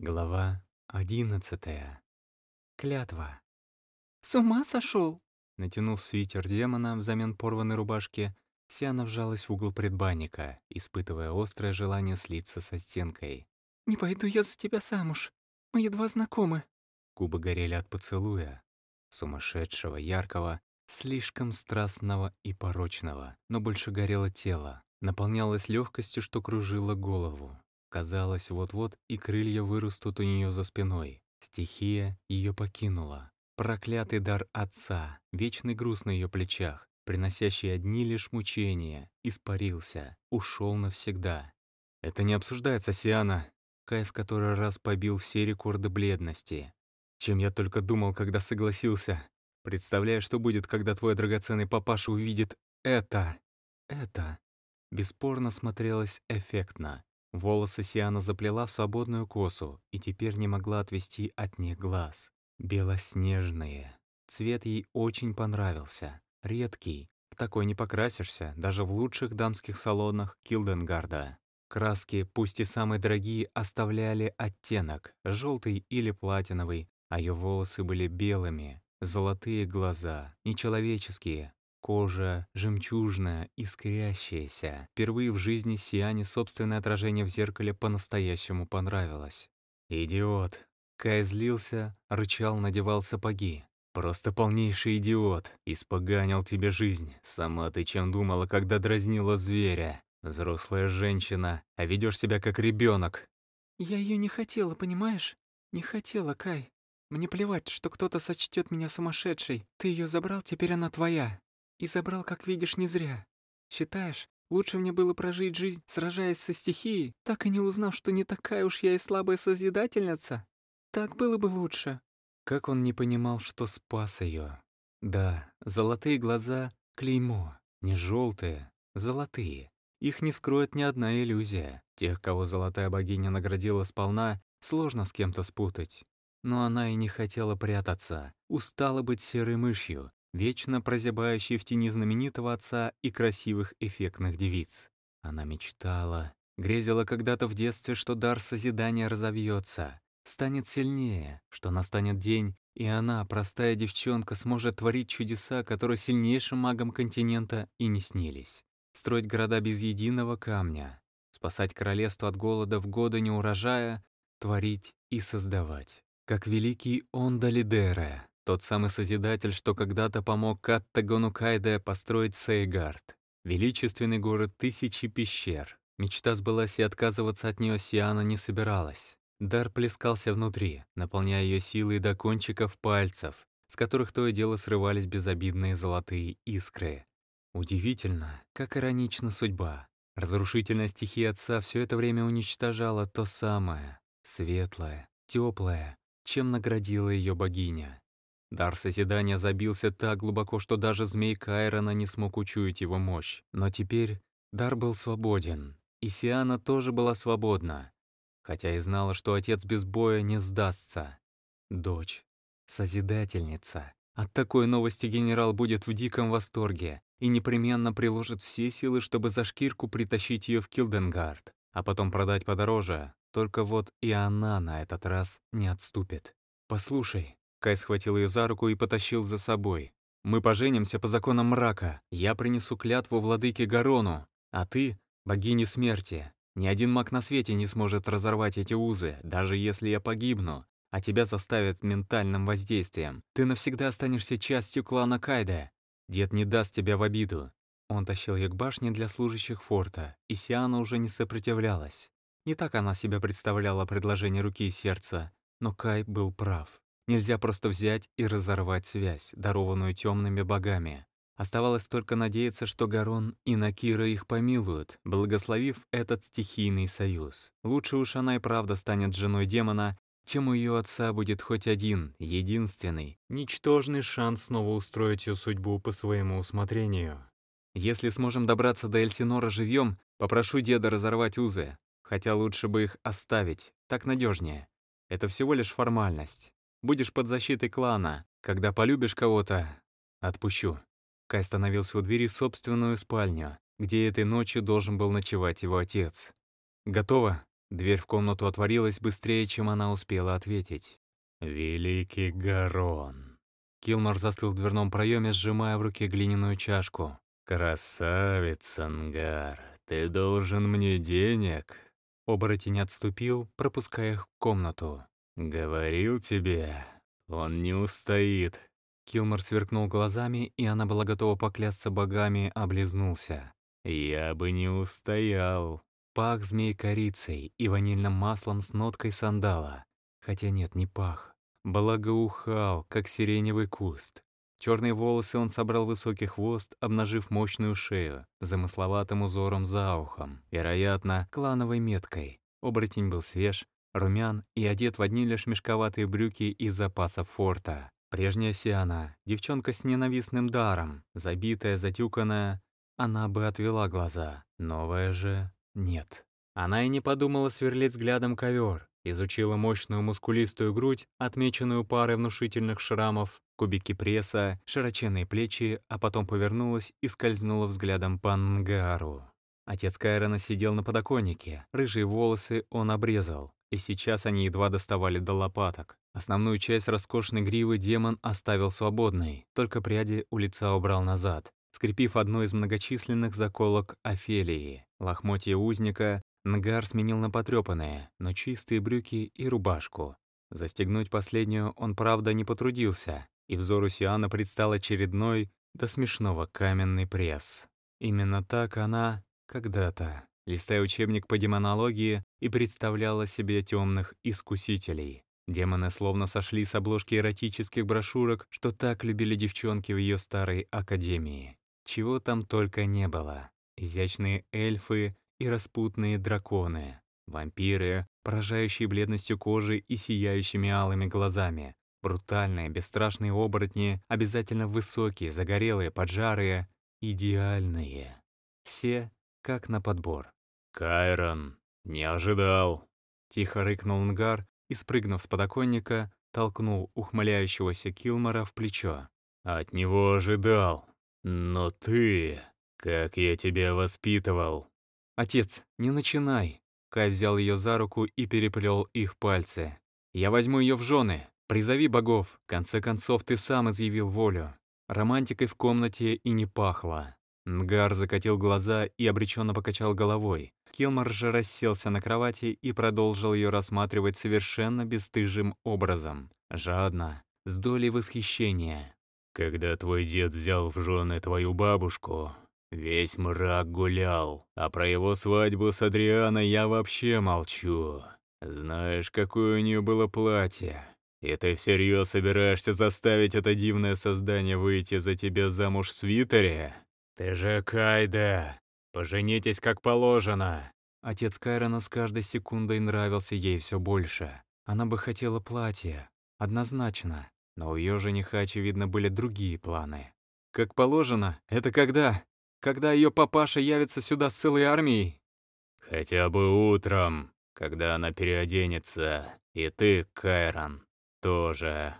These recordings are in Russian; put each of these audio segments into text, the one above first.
Глава одиннадцатая. Клятва. «С ума сошел?» Натянув свитер демона взамен порванной рубашки, Сиана вжалась в угол предбанника, испытывая острое желание слиться со стенкой. «Не пойду я за тебя замуж. Мы едва знакомы». Губы горели от поцелуя. Сумасшедшего, яркого, слишком страстного и порочного, но больше горело тело, наполнялось легкостью, что кружило голову. Казалось, вот-вот и крылья вырастут у нее за спиной. Стихия ее покинула. Проклятый дар отца, вечный груз на ее плечах, приносящий одни лишь мучения, испарился, ушел навсегда. Это не обсуждается, Сиана. Кай в который раз побил все рекорды бледности. Чем я только думал, когда согласился. Представляю, что будет, когда твой драгоценный папаша увидит это. Это. Бесспорно смотрелось эффектно. Волосы Сиана заплела в свободную косу и теперь не могла отвести от них глаз. Белоснежные. Цвет ей очень понравился. Редкий. В такой не покрасишься, даже в лучших дамских салонах Килденгарда. Краски, пусть и самые дорогие, оставляли оттенок, желтый или платиновый, а ее волосы были белыми, золотые глаза, нечеловеческие, Кожа жемчужная, искрящаяся. Впервые в жизни Сиане собственное отражение в зеркале по-настоящему понравилось. «Идиот!» Кай злился, рычал, надевал сапоги. «Просто полнейший идиот! Испоганил тебе жизнь! Сама ты чем думала, когда дразнила зверя? Взрослая женщина, а ведешь себя как ребенок!» «Я ее не хотела, понимаешь? Не хотела, Кай. Мне плевать, что кто-то сочтет меня сумасшедшей. Ты ее забрал, теперь она твоя. И забрал, как видишь, не зря. Считаешь, лучше мне было прожить жизнь, сражаясь со стихией, так и не узнав, что не такая уж я и слабая созидательница? Так было бы лучше». Как он не понимал, что спас ее. Да, золотые глаза — клеймо, не желтые, золотые. Их не скроет ни одна иллюзия. Тех, кого золотая богиня наградила сполна, сложно с кем-то спутать. Но она и не хотела прятаться, устала быть серой мышью, вечно прозябающей в тени знаменитого отца и красивых эффектных девиц. Она мечтала, грезила когда-то в детстве, что дар созидания разовьется, станет сильнее, что настанет день, и она, простая девчонка, сможет творить чудеса, которые сильнейшим магам континента и не снились. Строить города без единого камня, спасать королевство от голода в годы неурожая, творить и создавать. Как великий Ондалидере, тот самый Созидатель, что когда-то помог Каттагону Кайде построить Сейгард. Величественный город тысячи пещер. Мечта сбылась, и отказываться от нее Сиана не собиралась. Дар плескался внутри, наполняя ее силой до кончиков пальцев, с которых то и дело срывались безобидные золотые искры. Удивительно, как иронична судьба. Разрушительная стихия отца все это время уничтожала то самое, светлое, теплое, чем наградила ее богиня. Дар созидания забился так глубоко, что даже змей Кайрона не смог учуять его мощь. Но теперь дар был свободен, и Сиана тоже была свободна, хотя и знала, что отец без боя не сдастся. Дочь, созидательница. От такой новости генерал будет в диком восторге и непременно приложит все силы, чтобы за шкирку притащить ее в Килденгард, а потом продать подороже. Только вот и она на этот раз не отступит. «Послушай», Кай схватил ее за руку и потащил за собой. «Мы поженимся по законам мрака. Я принесу клятву владыке Гарону, а ты — богине смерти. Ни один маг на свете не сможет разорвать эти узы, даже если я погибну, а тебя заставят ментальным воздействием. Ты навсегда останешься частью клана Кайда. Дед не даст тебя в обиду». Он тащил ее к башне для служащих форта, и Сиана уже не сопротивлялась. Не так она себе представляла предложение руки и сердца, но Кай был прав. Нельзя просто взять и разорвать связь, дарованную темными богами. Оставалось только надеяться, что Гарон и Накира их помилуют, благословив этот стихийный союз. Лучше уж она и правда станет женой демона, чем у ее отца будет хоть один, единственный, ничтожный шанс снова устроить ее судьбу по своему усмотрению. Если сможем добраться до Эльсинора живьем, попрошу деда разорвать узы, хотя лучше бы их оставить, так надежнее. Это всего лишь формальность. Будешь под защитой клана. Когда полюбишь кого-то, отпущу». Кай остановился у двери собственную спальню, где этой ночью должен был ночевать его отец. «Готово?» Дверь в комнату отворилась быстрее, чем она успела ответить. «Великий Гарон!» Килмар застыл в дверном проеме, сжимая в руке глиняную чашку. «Красавец, Ангар, ты должен мне денег!» Оборотень отступил, пропуская их в комнату. «Говорил тебе, он не устоит!» Килмар сверкнул глазами, и она была готова поклясться богами, облизнулся. «Я бы не устоял!» Пах змей корицей и ванильным маслом с ноткой сандала. Хотя нет, не пах. Благоухал, как сиреневый куст. Черные волосы он собрал высокий хвост, обнажив мощную шею, замысловатым узором за ухом, вероятно, клановой меткой. Оборотень был свеж, румян и одет в одни лишь мешковатые брюки из запасов форта. Прежняя Сиана, девчонка с ненавистным даром, забитая, затюканная, она бы отвела глаза. Новая же нет. Она и не подумала сверлить взглядом ковер, изучила мощную мускулистую грудь, отмеченную парой внушительных шрамов, кубики пресса, широченные плечи, а потом повернулась и скользнула взглядом по Нгару. Отец Кайрона сидел на подоконнике, рыжие волосы он обрезал, и сейчас они едва доставали до лопаток. Основную часть роскошной гривы демон оставил свободной, только пряди у лица убрал назад, скрепив одну из многочисленных заколок Офелии. Лохмотья узника Нгар сменил на потрёпанные, но чистые брюки и рубашку. Застегнуть последнюю он, правда, не потрудился, и взору Сиана предстал очередной, до смешного, каменный пресс. Именно так она, когда-то, листая учебник по демонологии, и представляла себе темных искусителей. Демоны словно сошли с обложки эротических брошюрок, что так любили девчонки в ее старой академии. Чего там только не было. Изящные эльфы и распутные драконы, вампиры, поражающие бледностью кожи и сияющими алыми глазами, брутальные, бесстрашные оборотни, обязательно высокие, загорелые, поджарые, идеальные. Все как на подбор. «Кайрон, не ожидал!» Тихо рыкнул Нгар и, спрыгнув с подоконника, толкнул ухмыляющегося Килмора в плечо. «От него ожидал!» «Но ты... Как я тебя воспитывал!» «Отец, не начинай!» Кай взял ее за руку и переплел их пальцы. «Я возьму ее в жены. Призови богов. В конце концов, ты сам изъявил волю». Романтикой в комнате и не пахло. Нгар закатил глаза и обреченно покачал головой. Килмар же расселся на кровати и продолжил ее рассматривать совершенно бесстыжим образом. Жадно, с долей восхищения. Когда твой дед взял в жены твою бабушку, весь мрак гулял, а про его свадьбу с Адрианой я вообще молчу. Знаешь, какое у нее было платье? И ты всерьез собираешься заставить это дивное создание выйти за тебя замуж в свитере? Ты же Кайда! Поженитесь как положено!» Отец Кайрона с каждой секундой нравился ей все больше. Она бы хотела платье, однозначно. Но у ее жениха, очевидно, были другие планы. Как положено, это когда? Когда ее папаша явится сюда с целой армией? Хотя бы утром, когда она переоденется. И ты, Кайрон, тоже.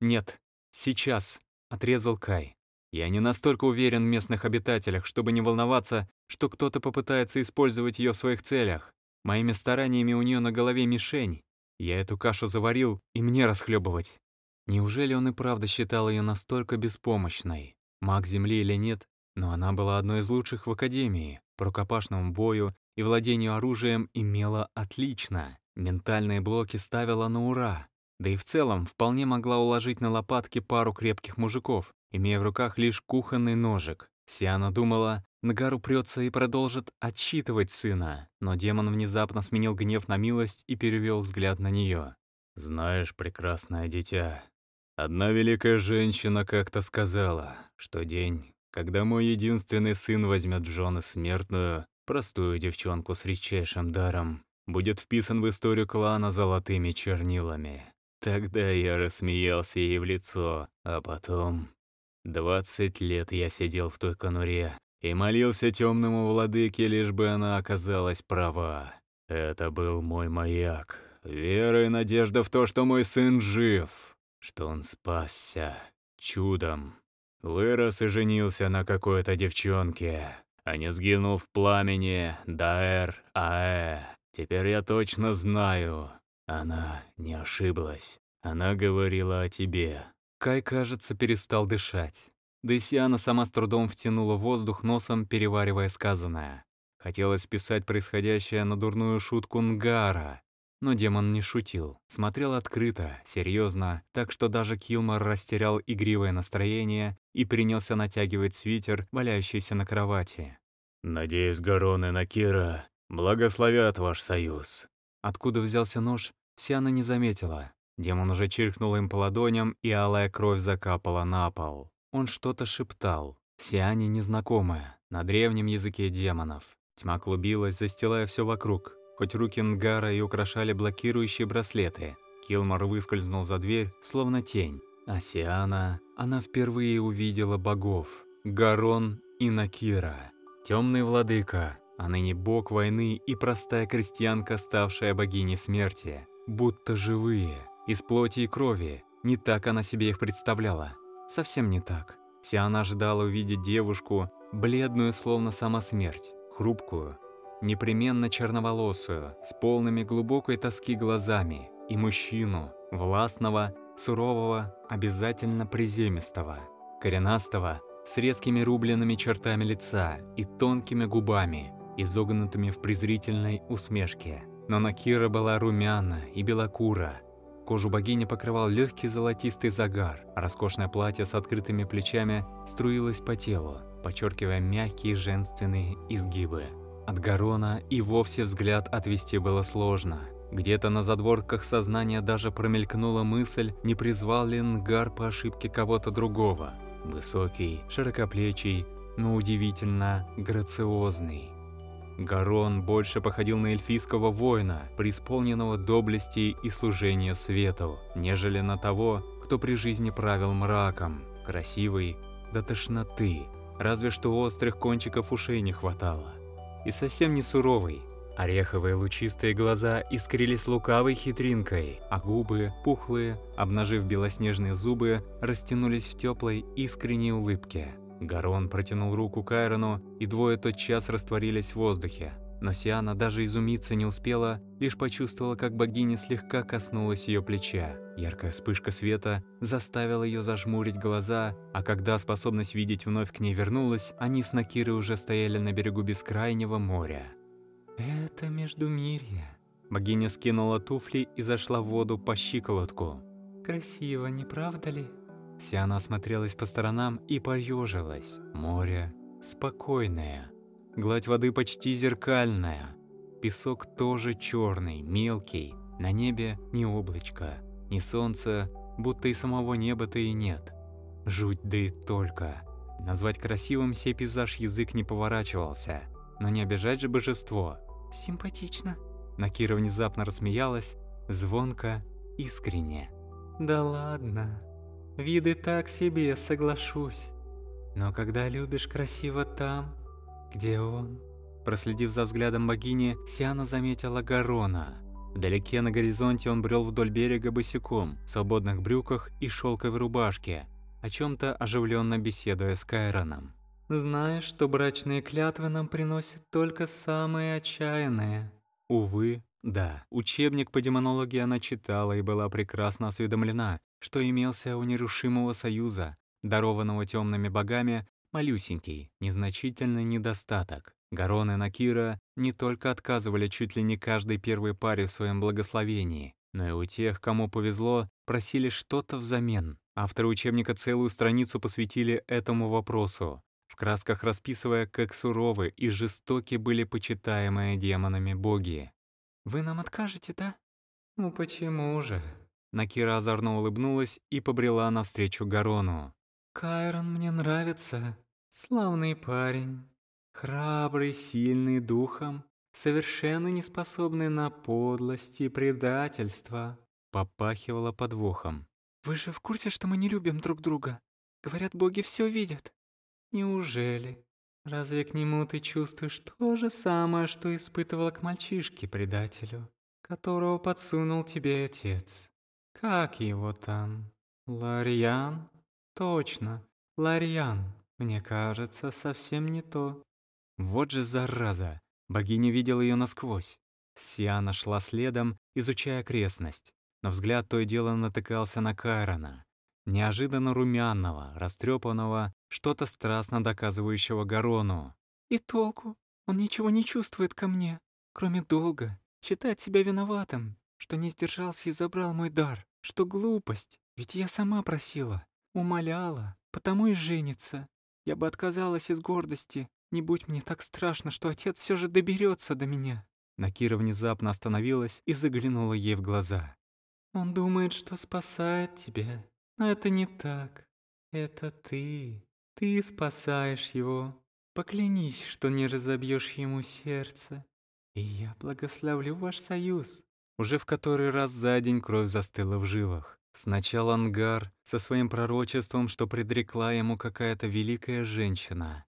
Нет, сейчас, отрезал Кай. Я не настолько уверен в местных обитателях, чтобы не волноваться, что кто-то попытается использовать ее в своих целях. Моими стараниями у нее на голове мишень. Я эту кашу заварил, и мне расхлебывать. Неужели он и правда считал ее настолько беспомощной? Маг Земли или нет, но она была одной из лучших в Академии. По рукопашному бою и владению оружием имела отлично. Ментальные блоки ставила на ура. Да и в целом вполне могла уложить на лопатки пару крепких мужиков, имея в руках лишь кухонный ножик. Сиана думала, Нагар упрется и продолжит отчитывать сына, но демон внезапно сменил гнев на милость и перевел взгляд на нее. «Знаешь, прекрасное дитя, Одна великая женщина как-то сказала, что день, когда мой единственный сын возьмет в жены смертную, простую девчонку с редчайшим даром, будет вписан в историю клана золотыми чернилами. Тогда я рассмеялся ей в лицо, а потом... Двадцать лет я сидел в той конуре и молился темному владыке, лишь бы она оказалась права. Это был мой маяк, вера и надежда в то, что мой сын жив что он спасся чудом. Вырос и женился на какой-то девчонке, а не сгинул в пламени Даэр Аэ. Теперь я точно знаю. Она не ошиблась. Она говорила о тебе». Кай, кажется, перестал дышать. Дейсиана сама с трудом втянула воздух носом, переваривая сказанное. Хотелось списать происходящее на дурную шутку Нгара, но демон не шутил, смотрел открыто, серьезно, так что даже Килмар растерял игривое настроение и принялся натягивать свитер, валяющийся на кровати. «Надеюсь, Гарон и Накира благословят ваш союз». Откуда взялся нож, Сиана не заметила. Демон уже чиркнул им по ладоням, и алая кровь закапала на пол. Он что-то шептал. Сиане незнакомое, на древнем языке демонов. Тьма клубилась, застилая все вокруг. Хоть руки Нгара и украшали блокирующие браслеты. Килмор выскользнул за дверь, словно тень. А Сиана, она впервые увидела богов. Гарон и Накира. Темный владыка, а ныне бог войны и простая крестьянка, ставшая богиней смерти. Будто живые, из плоти и крови. Не так она себе их представляла. Совсем не так. Сиана ожидала увидеть девушку, бледную, словно сама смерть, хрупкую, непременно черноволосую, с полными глубокой тоски глазами, и мужчину, властного, сурового, обязательно приземистого, коренастого, с резкими рубленными чертами лица и тонкими губами, изогнутыми в презрительной усмешке. Но Накира была румяна и белокура, Кожу богини покрывал легкий золотистый загар, а роскошное платье с открытыми плечами струилось по телу, подчеркивая мягкие женственные изгибы. От Гарона и вовсе взгляд отвести было сложно. Где-то на задворках сознания даже промелькнула мысль, не призвал ли Нгар по ошибке кого-то другого. Высокий, широкоплечий, но удивительно грациозный. Гарон больше походил на эльфийского воина, преисполненного доблести и служения свету, нежели на того, кто при жизни правил мраком, красивый до тошноты, разве что острых кончиков ушей не хватало. И совсем не суровый. Ореховые лучистые глаза искрились лукавой хитринкой, а губы, пухлые, обнажив белоснежные зубы, растянулись в теплой искренней улыбке. Гарон протянул руку Кайрону, и двое тотчас растворились в воздухе. Но Сиана даже изумиться не успела, лишь почувствовала, как богиня слегка коснулась ее плеча. Яркая вспышка света заставила ее зажмурить глаза, а когда способность видеть вновь к ней вернулась, они с Накирой уже стояли на берегу бескрайнего моря. «Это Междумирье». Богиня скинула туфли и зашла в воду по щиколотку. «Красиво, не правда ли?» Сиана осмотрелась по сторонам и поежилась. Море спокойное. Гладь воды почти зеркальная. Песок тоже черный, мелкий. На небе ни облачка, ни солнца, будто и самого неба-то и нет. Жуть да и только. Назвать красивым сей пейзаж язык не поворачивался. Но не обижать же божество. Симпатично. Накира внезапно рассмеялась, звонко, искренне. «Да ладно, Виды так себе, соглашусь. Но когда любишь красиво там, где он... Проследив за взглядом богини, Сиана заметила Гарона. Вдалеке на горизонте он брел вдоль берега босиком, в свободных брюках и шелковой рубашке, о чем-то оживленно беседуя с Кайроном. «Знаешь, что брачные клятвы нам приносят только самые отчаянные?» Увы, да. Учебник по демонологии она читала и была прекрасно осведомлена, что имелся у нерушимого союза, дарованного темными богами, малюсенький, незначительный недостаток. Гарон и Накира не только отказывали чуть ли не каждой первой паре в своем благословении, но и у тех, кому повезло, просили что-то взамен. Авторы учебника целую страницу посвятили этому вопросу, в красках расписывая, как суровы и жестоки были почитаемые демонами боги. «Вы нам откажете, да?» «Ну почему же?» Накира озорно улыбнулась и побрела навстречу Гарону. «Кайрон мне нравится. Славный парень. Храбрый, сильный духом, совершенно не способный на подлость и предательство». Попахивала подвохом. «Вы же в курсе, что мы не любим друг друга? Говорят, боги все видят». «Неужели? Разве к нему ты чувствуешь то же самое, что испытывала к мальчишке-предателю, которого подсунул тебе отец?» Как его там? Ларьян? Точно, Ларьян. Мне кажется, совсем не то. Вот же зараза. Богиня видела ее насквозь. Сиана шла следом, изучая окрестность, но взгляд то и дело натыкался на Кайрона, неожиданно румяного, растрепанного, что-то страстно доказывающего Гарону. «И толку? Он ничего не чувствует ко мне, кроме долга, считает себя виноватым, что не сдержался и забрал мой дар, что глупость, ведь я сама просила, умоляла, потому и женится. Я бы отказалась из гордости, не будь мне так страшно, что отец все же доберется до меня». Накира внезапно остановилась и заглянула ей в глаза. «Он думает, что спасает тебя, но это не так. Это ты. Ты спасаешь его. Поклянись, что не разобьешь ему сердце. И я благословлю ваш союз». Уже в который раз за день кровь застыла в жилах. Сначала Ангар со своим пророчеством, что предрекла ему какая-то великая женщина.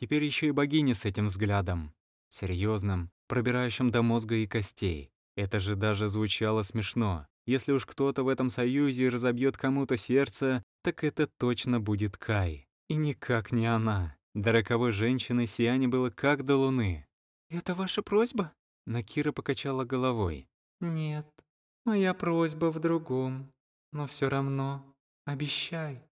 Теперь еще и богиня с этим взглядом. Серьезным, пробирающим до мозга и костей. Это же даже звучало смешно. Если уж кто-то в этом союзе разобьет кому-то сердце, так это точно будет Кай. И никак не она. До роковой женщины Сиане было как до луны. «Это ваша просьба?» Накира покачала головой. «Нет, моя просьба в другом. Но все равно обещай.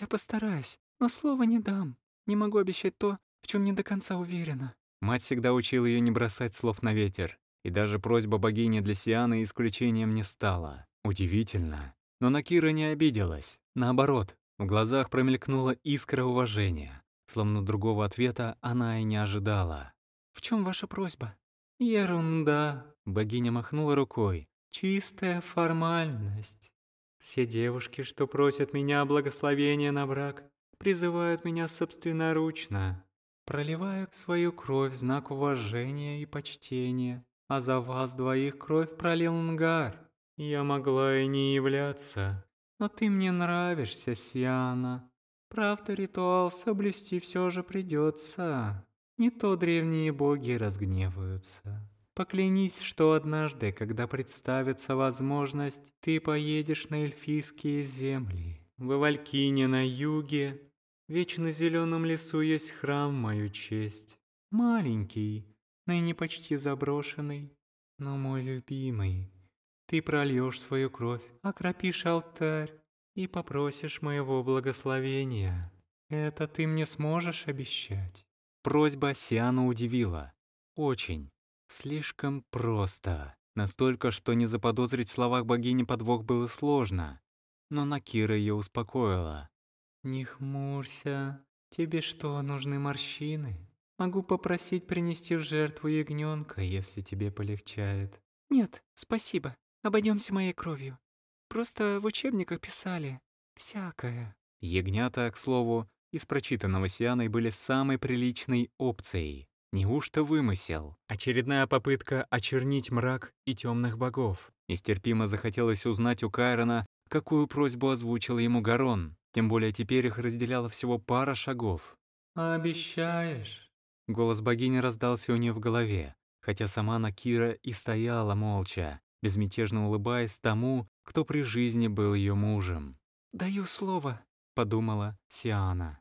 Я постараюсь, но слова не дам. Не могу обещать то, в чем не до конца уверена». Мать всегда учила ее не бросать слов на ветер, и даже просьба богини для Сианы исключением не стала. Удивительно. Но Накира не обиделась. Наоборот, в глазах промелькнула искра уважения. Словно другого ответа она и не ожидала. «В чем ваша просьба?» «Ерунда», — богиня махнула рукой. «Чистая формальность. Все девушки, что просят меня благословения на брак, призывают меня собственноручно. Проливаю свою кровь в знак уважения и почтения, а за вас двоих кровь пролил Нгар. Я могла и не являться, но ты мне нравишься, Сиана. Правда, ритуал соблюсти все же придется. Не то древние боги разгневаются. Поклянись, что однажды, когда представится возможность, ты поедешь на эльфийские земли. В Валькине на юге в вечно зеленом лесу есть храм мою честь. Маленький, ныне почти заброшенный, но мой любимый. Ты прольешь свою кровь, окропишь алтарь и попросишь моего благословения. Это ты мне сможешь обещать?» Просьба Сиану удивила. Очень. Слишком просто. Настолько, что не заподозрить в словах богини подвох было сложно. Но Накира ее успокоила. «Не хмурься. Тебе что, нужны морщины? Могу попросить принести в жертву ягненка, если тебе полегчает». «Нет, спасибо. Обойдемся моей кровью. Просто в учебниках писали. Всякое». Ягнята, к слову, из прочитанного Сианой были самой приличной опцией. Неужто вымысел? Очередная попытка очернить мрак и темных богов. Нестерпимо захотелось узнать у Кайрона, какую просьбу озвучил ему Гарон. Тем более теперь их разделяла всего пара шагов. «Обещаешь?» Голос богини раздался у нее в голове, хотя сама Накира и стояла молча, безмятежно улыбаясь тому, кто при жизни был ее мужем. «Даю слово», — подумала Сиана.